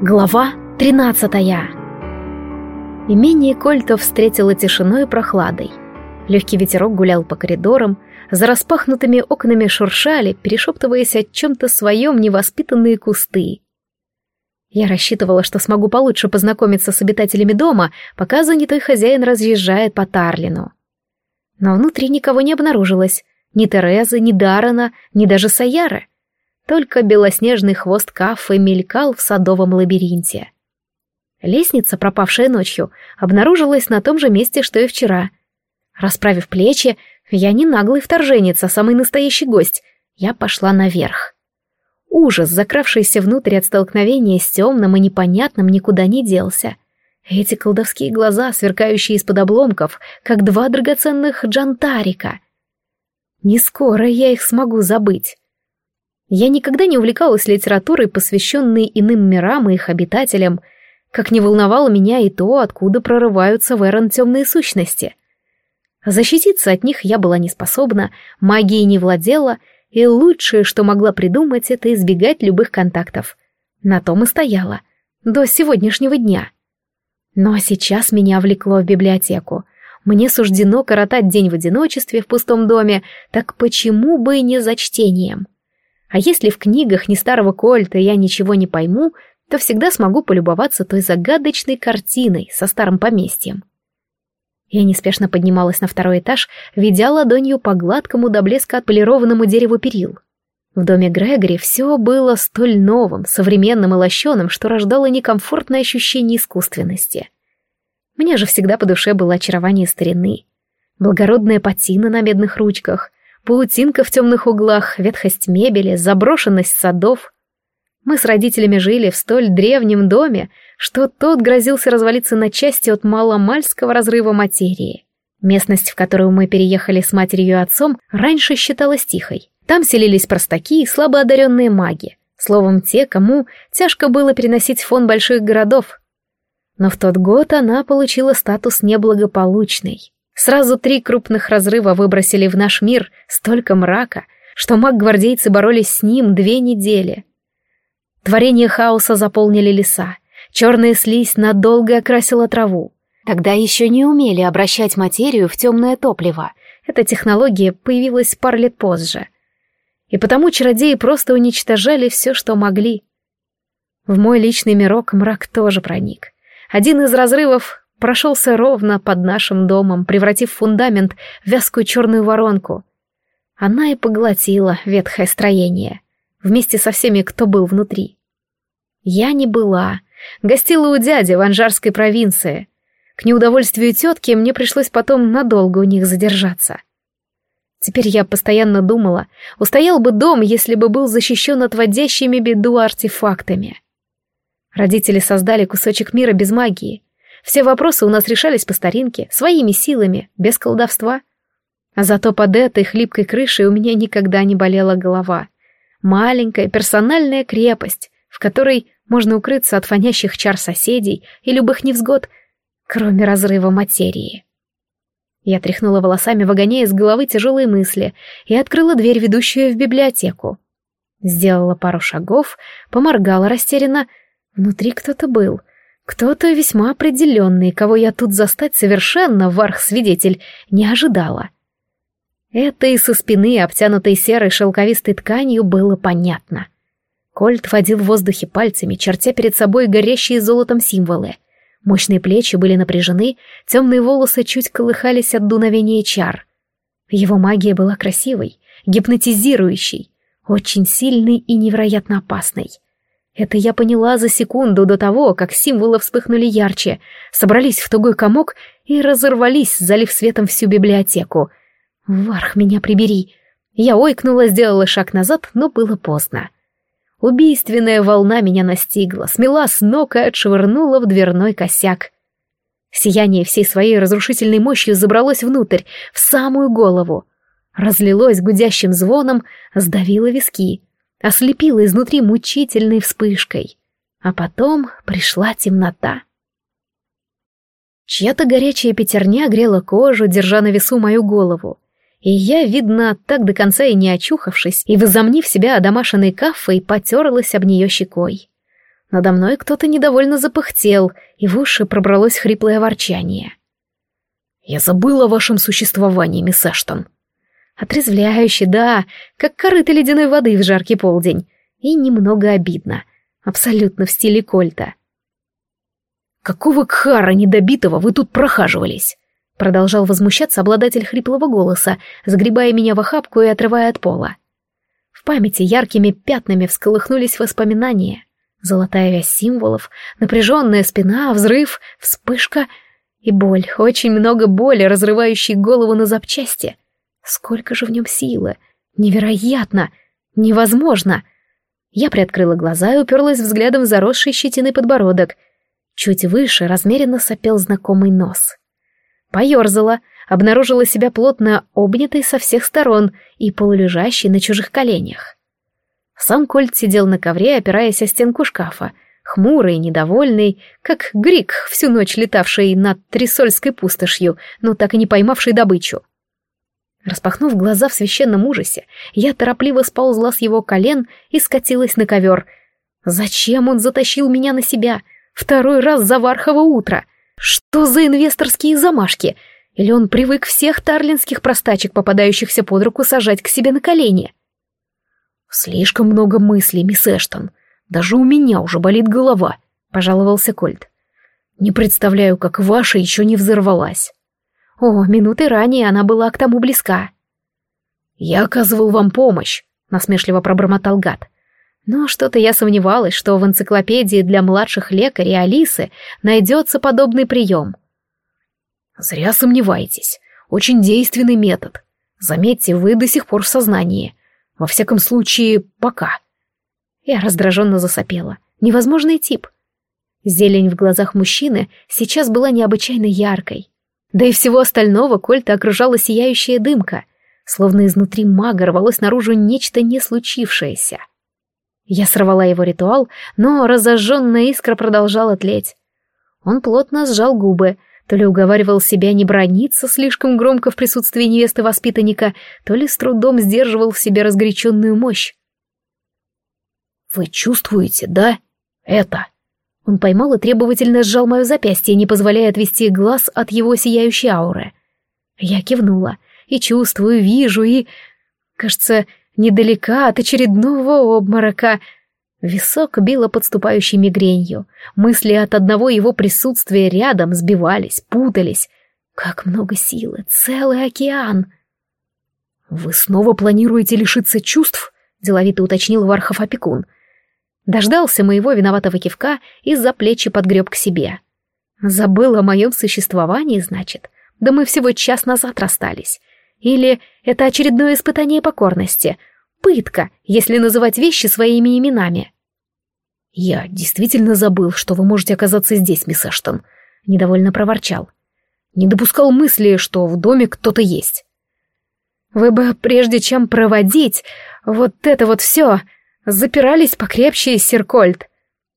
Глава 13 Имение Кольтов встретило тишиной и прохладой. Легкий ветерок гулял по коридорам, за распахнутыми окнами шуршали, перешептываясь о чем-то своем невоспитанные кусты. Я рассчитывала, что смогу получше познакомиться с обитателями дома, пока занятой хозяин разъезжает по Тарлину. Но внутри никого не обнаружилось, ни Терезы, ни Дарана, ни даже Саяры — только белоснежный хвост кафы мелькал в садовом лабиринте. Лестница, пропавшая ночью, обнаружилась на том же месте, что и вчера. Расправив плечи, я не наглый вторженец, а самый настоящий гость. Я пошла наверх. Ужас, закравшийся внутрь от столкновения с темным и непонятным, никуда не делся. Эти колдовские глаза, сверкающие из-под обломков, как два драгоценных джантарика. Не скоро я их смогу забыть. Я никогда не увлекалась литературой, посвященной иным мирам и их обитателям, как не волновало меня и то, откуда прорываются в Эрон темные сущности. Защититься от них я была не способна, магией не владела, и лучшее, что могла придумать, это избегать любых контактов. На том и стояла. До сегодняшнего дня. Но сейчас меня влекло в библиотеку. Мне суждено коротать день в одиночестве в пустом доме, так почему бы и не за чтением? А если в книгах не старого Кольта я ничего не пойму, то всегда смогу полюбоваться той загадочной картиной со старым поместьем. Я неспешно поднималась на второй этаж, ведя ладонью по гладкому до блеска отполированному дереву перил. В доме Грегори все было столь новым, современным и лощеным, что рождало некомфортное ощущение искусственности. Мне же всегда по душе было очарование старины. Благородная патина на медных ручках, Паутинка в темных углах, ветхость мебели, заброшенность садов. Мы с родителями жили в столь древнем доме, что тот грозился развалиться на части от маломальского разрыва материи. Местность, в которую мы переехали с матерью и отцом, раньше считалась тихой. Там селились простаки и слабо одаренные маги. Словом, те, кому тяжко было переносить фон больших городов. Но в тот год она получила статус неблагополучной. Сразу три крупных разрыва выбросили в наш мир столько мрака, что маг-гвардейцы боролись с ним две недели. Творение хаоса заполнили леса, черная слизь надолго окрасила траву. Тогда еще не умели обращать материю в темное топливо. Эта технология появилась пару лет позже. И потому чародеи просто уничтожали все, что могли. В мой личный мирок мрак тоже проник. Один из разрывов прошелся ровно под нашим домом, превратив фундамент в вязкую черную воронку. Она и поглотила ветхое строение, вместе со всеми, кто был внутри. Я не была, гостила у дяди в Анжарской провинции. К неудовольствию тетки мне пришлось потом надолго у них задержаться. Теперь я постоянно думала, устоял бы дом, если бы был защищен отводящими беду артефактами. Родители создали кусочек мира без магии — все вопросы у нас решались по старинке, своими силами, без колдовства. А зато под этой хлипкой крышей у меня никогда не болела голова. Маленькая персональная крепость, в которой можно укрыться от фонящих чар соседей и любых невзгод, кроме разрыва материи. Я тряхнула волосами, выгоняя из головы тяжелые мысли, и открыла дверь, ведущую в библиотеку. Сделала пару шагов, поморгала растерянно. Внутри кто-то был, кто-то весьма определенный, кого я тут застать совершенно, варх-свидетель, не ожидала. Это и со спины, обтянутой серой шелковистой тканью, было понятно. Кольт водил в воздухе пальцами, чертя перед собой горящие золотом символы. Мощные плечи были напряжены, темные волосы чуть колыхались от дуновения чар. Его магия была красивой, гипнотизирующей, очень сильной и невероятно опасной. Это я поняла за секунду до того, как символы вспыхнули ярче, собрались в тугой комок и разорвались, залив светом всю библиотеку. «Варх, меня прибери!» Я ойкнула, сделала шаг назад, но было поздно. Убийственная волна меня настигла, смела с ног и отшвырнула в дверной косяк. Сияние всей своей разрушительной мощью забралось внутрь, в самую голову. Разлилось гудящим звоном, сдавило виски — ослепила изнутри мучительной вспышкой. А потом пришла темнота. Чья-то горячая пятерня грела кожу, держа на весу мою голову. И я, видно, так до конца и не очухавшись, и возомнив себя одомашенной кафой, потерлась об нее щекой. Надо мной кто-то недовольно запыхтел, и в уши пробралось хриплое ворчание. «Я забыла о вашем существовании, мисс Эштон». Отрезвляюще, да, как корыто ледяной воды в жаркий полдень. И немного обидно. Абсолютно в стиле Кольта. «Какого кхара недобитого вы тут прохаживались?» Продолжал возмущаться обладатель хриплого голоса, сгребая меня в охапку и отрывая от пола. В памяти яркими пятнами всколыхнулись воспоминания. Золотая вязь символов, напряженная спина, взрыв, вспышка и боль, очень много боли, разрывающей голову на запчасти. Сколько же в нем силы! Невероятно! Невозможно! Я приоткрыла глаза и уперлась взглядом в заросший щетиной подбородок. Чуть выше размеренно сопел знакомый нос. Поерзала, обнаружила себя плотно обнятой со всех сторон и полулежащей на чужих коленях. Сам Кольт сидел на ковре, опираясь о стенку шкафа, хмурый, недовольный, как Грик, всю ночь летавший над Трисольской пустошью, но так и не поймавший добычу. Распахнув глаза в священном ужасе, я торопливо сползла с его колен и скатилась на ковер. Зачем он затащил меня на себя? Второй раз за Вархово утро. Что за инвесторские замашки? Или он привык всех тарлинских простачек, попадающихся под руку, сажать к себе на колени? «Слишком много мыслей, мисс Эштон. Даже у меня уже болит голова», — пожаловался Кольт. «Не представляю, как ваша еще не взорвалась». О, минуты ранее она была к тому близка. «Я оказывал вам помощь», — насмешливо пробормотал гад. Но что-то я сомневалась, что в энциклопедии для младших лекарей Алисы найдется подобный прием. «Зря сомневаетесь. Очень действенный метод. Заметьте, вы до сих пор в сознании. Во всяком случае, пока». Я раздраженно засопела. Невозможный тип. Зелень в глазах мужчины сейчас была необычайно яркой. Да и всего остального Кольта окружала сияющая дымка, словно изнутри мага рвалось наружу нечто не случившееся. Я сорвала его ритуал, но разожженная искра продолжала тлеть. Он плотно сжал губы, то ли уговаривал себя не брониться слишком громко в присутствии невесты-воспитанника, то ли с трудом сдерживал в себе разгоряченную мощь. «Вы чувствуете, да? Это?» Он поймал и требовательно сжал мое запястье, не позволяя отвести глаз от его сияющей ауры. Я кивнула. И чувствую, вижу, и... Кажется, недалека от очередного обморока. Висок било подступающей мигренью. Мысли от одного его присутствия рядом сбивались, путались. Как много силы, целый океан. «Вы снова планируете лишиться чувств?» — деловито уточнил Вархов опекун — Дождался моего виноватого кивка и за плечи подгреб к себе. Забыл о моем существовании, значит? Да мы всего час назад расстались. Или это очередное испытание покорности? Пытка, если называть вещи своими именами. «Я действительно забыл, что вы можете оказаться здесь, мисс Эштон», — недовольно проворчал. «Не допускал мысли, что в доме кто-то есть». «Вы бы, прежде чем проводить вот это вот все, Запирались покрепче, Серкольд.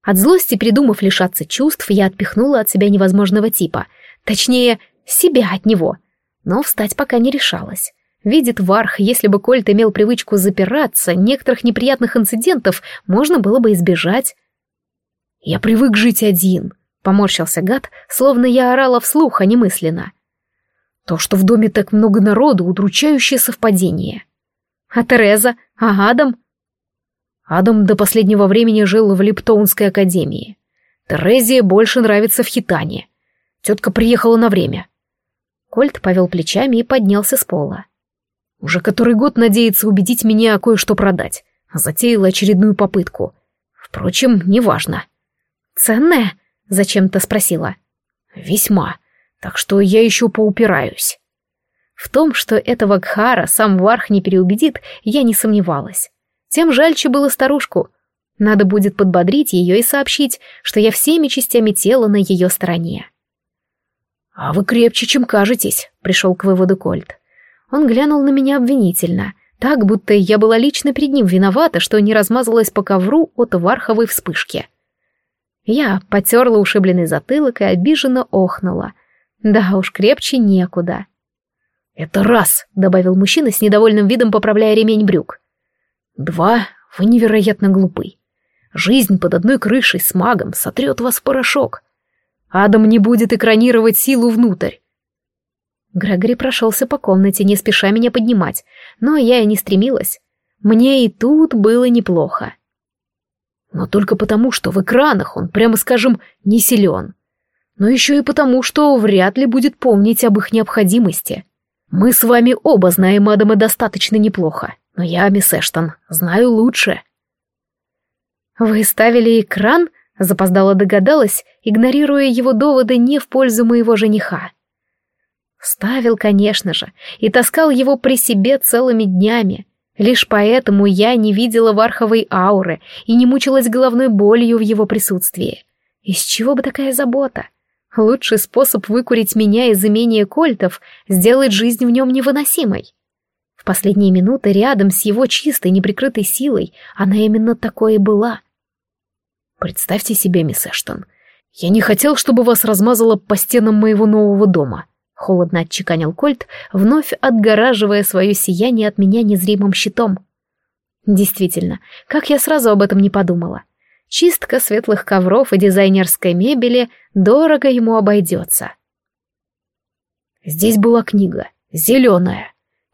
От злости, придумав лишаться чувств, я отпихнула от себя невозможного типа. Точнее, себя от него. Но встать пока не решалась. Видит Варх, если бы Кольт имел привычку запираться, некоторых неприятных инцидентов можно было бы избежать. «Я привык жить один», — поморщился гад, словно я орала вслух, а не мысленно. «То, что в доме так много народу, удручающее совпадение». «А Тереза? А Адам?» Адам до последнего времени жил в Липтоунской академии. Терезе больше нравится в Хитане. Тетка приехала на время. Кольт повел плечами и поднялся с пола. Уже который год надеется убедить меня кое-что продать. Затеяла очередную попытку. Впрочем, неважно. «Ценная?» — зачем-то спросила. «Весьма. Так что я еще поупираюсь». В том, что этого Гхара сам Варх не переубедит, я не сомневалась. Тем жальче было старушку. Надо будет подбодрить ее и сообщить, что я всеми частями тела на ее стороне. «А вы крепче, чем кажетесь», — пришел к выводу Кольт. Он глянул на меня обвинительно, так, будто я была лично перед ним виновата, что не размазалась по ковру от варховой вспышки. Я потерла ушибленный затылок и обиженно охнула. Да уж, крепче некуда. «Это раз», — добавил мужчина с недовольным видом, поправляя ремень брюк. Два, вы невероятно глупый. Жизнь под одной крышей с магом сотрет вас в порошок. Адам не будет экранировать силу внутрь. Грегори прошелся по комнате, не спеша меня поднимать, но я и не стремилась. Мне и тут было неплохо. Но только потому, что в экранах он, прямо скажем, не силен. Но еще и потому, что вряд ли будет помнить об их необходимости. Мы с вами оба знаем Адама достаточно неплохо, но я, мисс Эштон, знаю лучше. Вы ставили экран? Запоздала догадалась, игнорируя его доводы не в пользу моего жениха. Ставил, конечно же, и таскал его при себе целыми днями. Лишь поэтому я не видела варховой ауры и не мучилась головной болью в его присутствии. Из чего бы такая забота? Лучший способ выкурить меня из имения кольтов — сделать жизнь в нем невыносимой. Последние минуты рядом с его чистой, неприкрытой силой она именно такой и была. Представьте себе, мисс Эштон, я не хотел, чтобы вас размазало по стенам моего нового дома холодно отчеканил Кольт, вновь отгораживая свое сияние от меня незримым щитом. Действительно, как я сразу об этом не подумала. Чистка светлых ковров и дизайнерской мебели дорого ему обойдется. Здесь была книга, зеленая.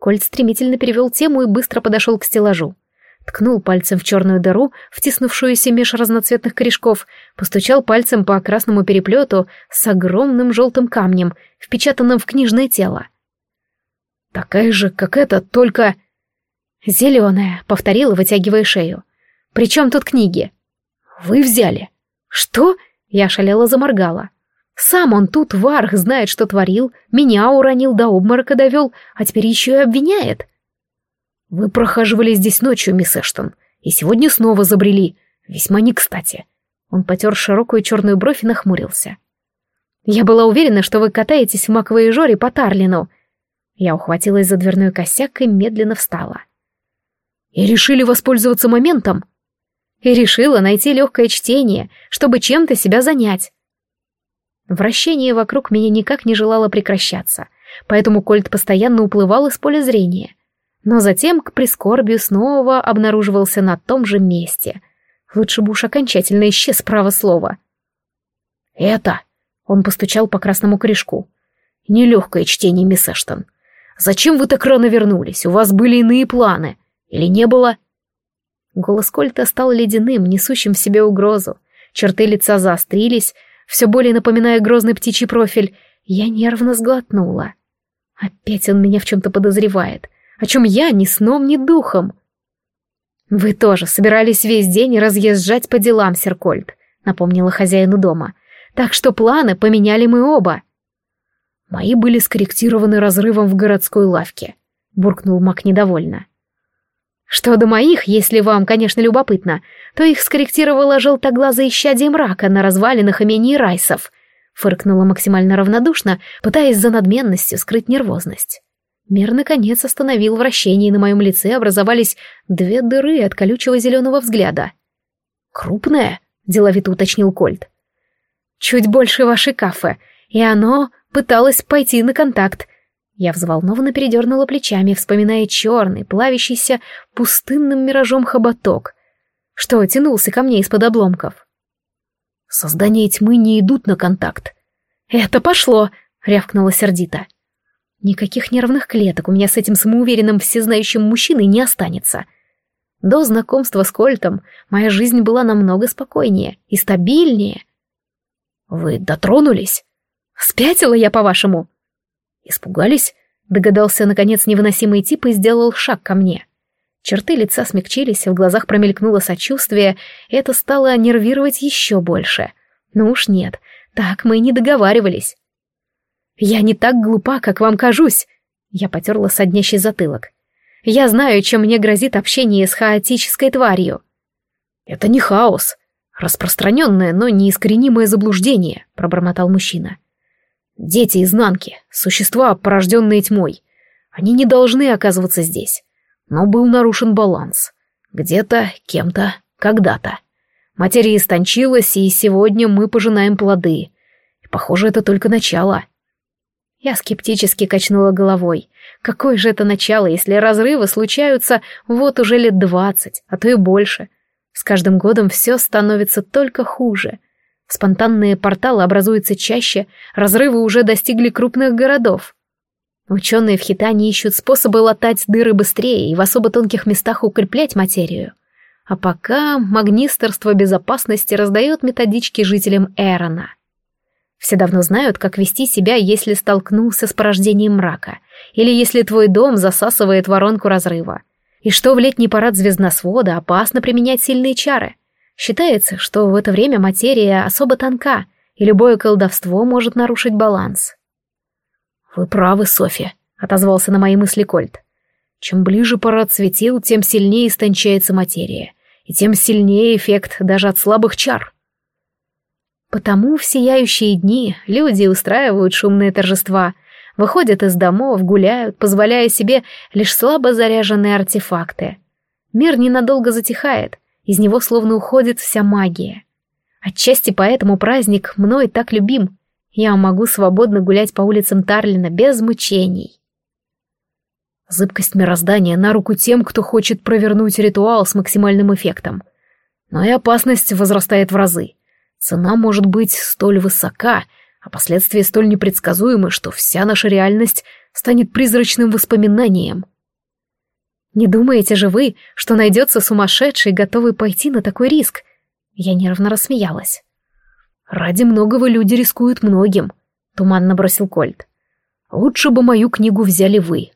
Кольт стремительно перевел тему и быстро подошел к стеллажу ткнул пальцем в черную дыру, втиснувшуюся меж разноцветных корешков, постучал пальцем по красному переплету с огромным желтым камнем, впечатанным в книжное тело. «Такая же, как эта, только...» «Зеленая», — повторила, вытягивая шею. «При чем тут книги?» «Вы взяли». «Что?» — я шалела заморгала. «Сам он тут, Варх, знает, что творил, меня уронил до обморока довел, а теперь еще и обвиняет». «Вы прохаживали здесь ночью, мисс Эштон, и сегодня снова забрели. Весьма не кстати». Он потер широкую черную бровь и нахмурился. «Я была уверена, что вы катаетесь в маковой жоре по Тарлину». Я ухватилась за дверной косяк и медленно встала. «И решили воспользоваться моментом?» «И решила найти легкое чтение, чтобы чем-то себя занять». Вращение вокруг меня никак не желало прекращаться, поэтому Кольт постоянно уплывал из поля зрения но затем к прискорбию снова обнаруживался на том же месте. Лучше бы уж окончательно исчез право слова. «Это...» — он постучал по красному корешку. «Нелегкое чтение, мисс Эштон. Зачем вы так рано вернулись? У вас были иные планы. Или не было?» Голос Кольта стал ледяным, несущим в себе угрозу. Черты лица заострились, все более напоминая грозный птичий профиль. Я нервно сглотнула. Опять он меня в чем-то подозревает о чем я ни сном, ни духом. «Вы тоже собирались весь день разъезжать по делам, Серкольд», — напомнила хозяину дома. «Так что планы поменяли мы оба». «Мои были скорректированы разрывом в городской лавке», — буркнул Мак недовольно. «Что до моих, если вам, конечно, любопытно, то их скорректировала желтоглазая исчадие мрака на развалинах имений Райсов», — фыркнула максимально равнодушно, пытаясь за надменностью скрыть нервозность. Мир, наконец, остановил вращение, и на моем лице образовались две дыры от колючего зеленого взгляда. «Крупное?» — деловито уточнил Кольт. «Чуть больше вашей кафе, и оно пыталось пойти на контакт». Я взволнованно передернула плечами, вспоминая черный, плавящийся пустынным миражом хоботок, что тянулся ко мне из-под обломков. «Создания тьмы не идут на контакт». «Это пошло!» — рявкнула сердито. Никаких нервных клеток у меня с этим самоуверенным всезнающим мужчиной не останется. До знакомства с Кольтом моя жизнь была намного спокойнее и стабильнее. Вы дотронулись? Спятила я, по-вашему? Испугались? Догадался, наконец, невыносимый тип и сделал шаг ко мне. Черты лица смягчились, в глазах промелькнуло сочувствие, и это стало нервировать еще больше. Ну уж нет, так мы и не договаривались. «Я не так глупа, как вам кажусь!» Я потерла соднящий затылок. «Я знаю, чем мне грозит общение с хаотической тварью». «Это не хаос. Распространенное, но неискоренимое заблуждение», — пробормотал мужчина. «Дети изнанки, существа, порожденные тьмой. Они не должны оказываться здесь. Но был нарушен баланс. Где-то, кем-то, когда-то. Материя истончилась, и сегодня мы пожинаем плоды. И, похоже, это только начало». Я скептически качнула головой. Какое же это начало, если разрывы случаются вот уже лет двадцать, а то и больше. С каждым годом все становится только хуже. Спонтанные порталы образуются чаще, разрывы уже достигли крупных городов. Ученые в Хитане ищут способы латать дыры быстрее и в особо тонких местах укреплять материю. А пока магнистерство безопасности раздает методички жителям Эрона. Все давно знают, как вести себя, если столкнулся с порождением мрака, или если твой дом засасывает воронку разрыва и что в летний парад звездносвода опасно применять сильные чары. Считается, что в это время материя особо тонка, и любое колдовство может нарушить баланс. «Вы правы, Софья», — отозвался на мои мысли Кольт. «Чем ближе парад светил, тем сильнее истончается материя, и тем сильнее эффект даже от слабых чар». Потому в сияющие дни люди устраивают шумные торжества — выходят из домов, гуляют, позволяя себе лишь слабо заряженные артефакты. Мир ненадолго затихает, из него словно уходит вся магия. Отчасти поэтому праздник мной так любим. Я могу свободно гулять по улицам Тарлина без мучений. Зыбкость мироздания на руку тем, кто хочет провернуть ритуал с максимальным эффектом. Но и опасность возрастает в разы. Цена может быть столь высока, а последствия столь непредсказуемы, что вся наша реальность станет призрачным воспоминанием. Не думаете же вы, что найдется сумасшедший, готовый пойти на такой риск? Я нервно рассмеялась. Ради многого люди рискуют многим, туманно бросил Кольт. Лучше бы мою книгу взяли вы.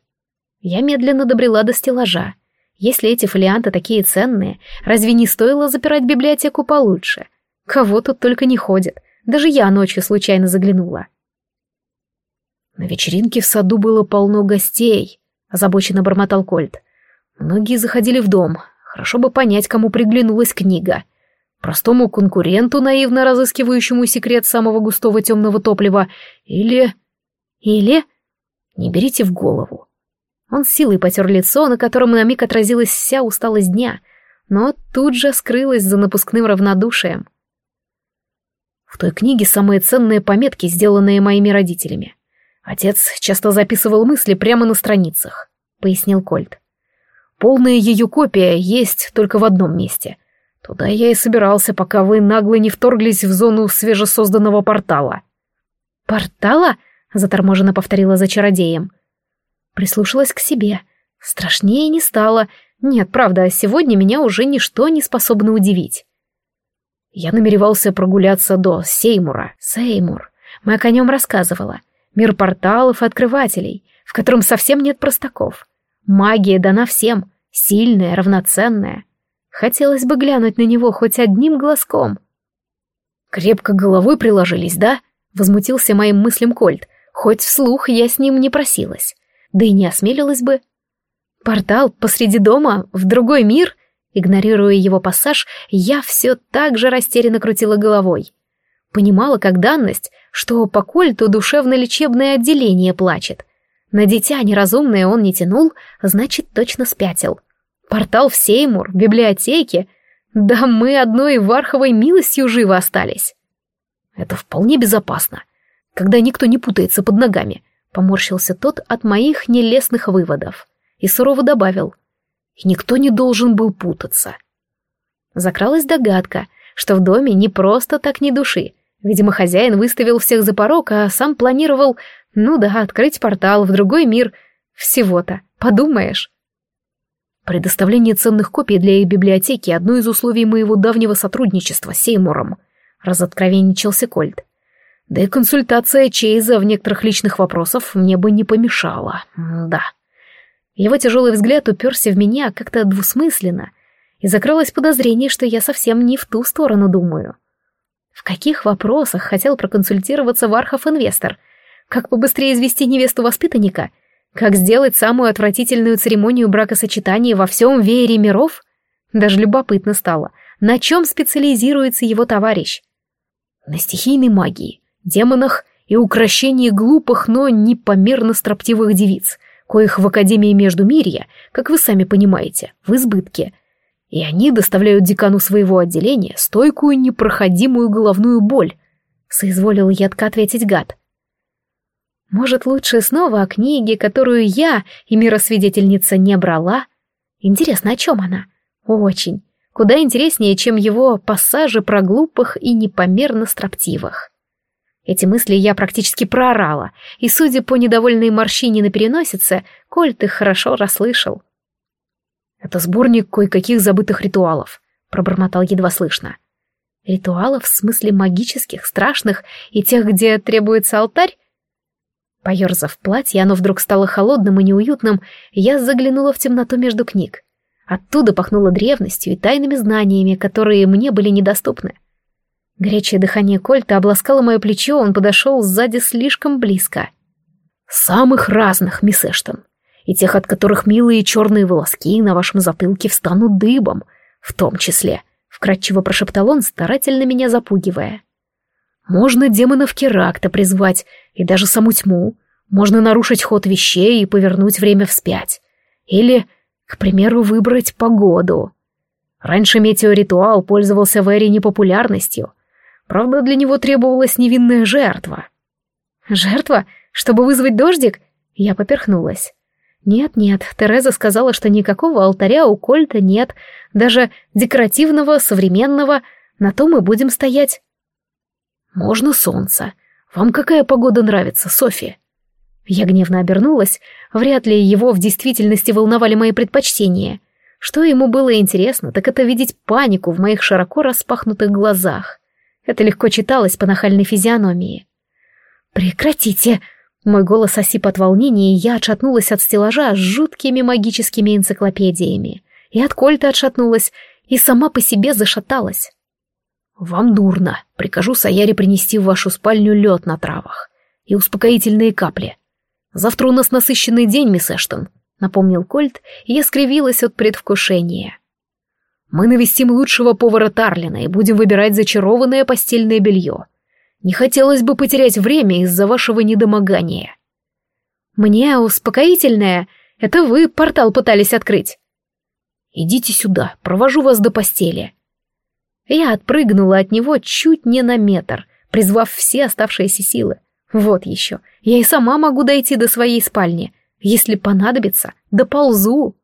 Я медленно добрела до стеллажа. Если эти фолианты такие ценные, разве не стоило запирать библиотеку получше? Кого тут только не ходит — даже я ночью случайно заглянула. На вечеринке в саду было полно гостей, озабоченно бормотал Кольт. Многие заходили в дом. Хорошо бы понять, кому приглянулась книга. Простому конкуренту, наивно разыскивающему секрет самого густого темного топлива, или... Или... Не берите в голову. Он с силой потер лицо, на котором на миг отразилась вся усталость дня, но тут же скрылась за напускным равнодушием. В той книге самые ценные пометки, сделанные моими родителями. Отец часто записывал мысли прямо на страницах, пояснил Кольт. Полная ее копия есть только в одном месте. Туда я и собирался, пока вы нагло не вторглись в зону свежесозданного портала. «Портала?» — заторможенно повторила за чародеем. Прислушалась к себе. Страшнее не стало. Нет, правда, сегодня меня уже ничто не способно удивить. Я намеревался прогуляться до Сеймура. Сеймур. Мэг о нем рассказывала. Мир порталов и открывателей, в котором совсем нет простаков. Магия дана всем, сильная, равноценная. Хотелось бы глянуть на него хоть одним глазком. «Крепко головой приложились, да?» — возмутился моим мыслям Кольт. Хоть вслух я с ним не просилась. Да и не осмелилась бы. Портал посреди дома, в другой мир — Игнорируя его пассаж, я все так же растерянно крутила головой. Понимала как данность, что по кольту душевно-лечебное отделение плачет. На дитя неразумное он не тянул, значит, точно спятил. Портал в Сеймур, библиотеке. Да мы одной варховой милостью живы остались. Это вполне безопасно, когда никто не путается под ногами, поморщился тот от моих нелестных выводов и сурово добавил — и никто не должен был путаться. Закралась догадка, что в доме не просто так ни души. Видимо, хозяин выставил всех за порог, а сам планировал, ну да, открыть портал в другой мир. Всего-то, подумаешь. Предоставление ценных копий для библиотеки — одно из условий моего давнего сотрудничества с Сеймуром, разоткровенничался Кольт. Да и консультация Чейза в некоторых личных вопросах мне бы не помешала. Да. Его тяжелый взгляд уперся в меня как-то двусмысленно, и закрылось подозрение, что я совсем не в ту сторону думаю. В каких вопросах хотел проконсультироваться Вархов-инвестор? Как побыстрее извести невесту воспитанника? Как сделать самую отвратительную церемонию бракосочетания во всем веере миров? Даже любопытно стало, на чем специализируется его товарищ? На стихийной магии, демонах и украшении глупых, но непомерно строптивых девиц — коих в Академии Междумирья, как вы сами понимаете, в избытке. И они доставляют декану своего отделения стойкую непроходимую головную боль. Соизволил едко ответить гад. Может, лучше снова о книге, которую я и миросвидетельница не брала? Интересно, о чем она? Очень. Куда интереснее, чем его пассажи про глупых и непомерно строптивых. Эти мысли я практически проорала, и, судя по недовольной морщине на переносице, Кольт их хорошо расслышал. «Это сборник кое-каких забытых ритуалов», — пробормотал едва слышно. «Ритуалов в смысле магических, страшных и тех, где требуется алтарь?» Поерзав платье, оно вдруг стало холодным и неуютным, я заглянула в темноту между книг. Оттуда пахнуло древностью и тайными знаниями, которые мне были недоступны. Горячее дыхание Кольта обласкало мое плечо, он подошел сзади слишком близко. «Самых разных, мисс Эштон, и тех, от которых милые черные волоски на вашем затылке встанут дыбом, в том числе», — вкратчиво прошептал он, старательно меня запугивая. «Можно демонов Керакта призвать, и даже саму тьму. Можно нарушить ход вещей и повернуть время вспять. Или, к примеру, выбрать погоду. Раньше метеоритуал пользовался в Эре непопулярностью — Правда, для него требовалась невинная жертва. Жертва? Чтобы вызвать дождик? Я поперхнулась. Нет-нет, Тереза сказала, что никакого алтаря у Кольта нет, даже декоративного, современного, на то мы будем стоять. Можно солнце. Вам какая погода нравится, София? Я гневно обернулась, вряд ли его в действительности волновали мои предпочтения. Что ему было интересно, так это видеть панику в моих широко распахнутых глазах. Это легко читалось по нахальной физиономии. «Прекратите!» Мой голос осип от волнения, и я отшатнулась от стеллажа с жуткими магическими энциклопедиями. И от кольта отшатнулась, и сама по себе зашаталась. «Вам дурно. Прикажу Саяре принести в вашу спальню лед на травах и успокоительные капли. Завтра у нас насыщенный день, мисс Эштон», — напомнил Кольт, и я скривилась от предвкушения. Мы навестим лучшего повара Тарлина и будем выбирать зачарованное постельное белье. Не хотелось бы потерять время из-за вашего недомогания. Мне успокоительное. Это вы портал пытались открыть. Идите сюда, провожу вас до постели. Я отпрыгнула от него чуть не на метр, призвав все оставшиеся силы. Вот еще, я и сама могу дойти до своей спальни. Если понадобится, доползу.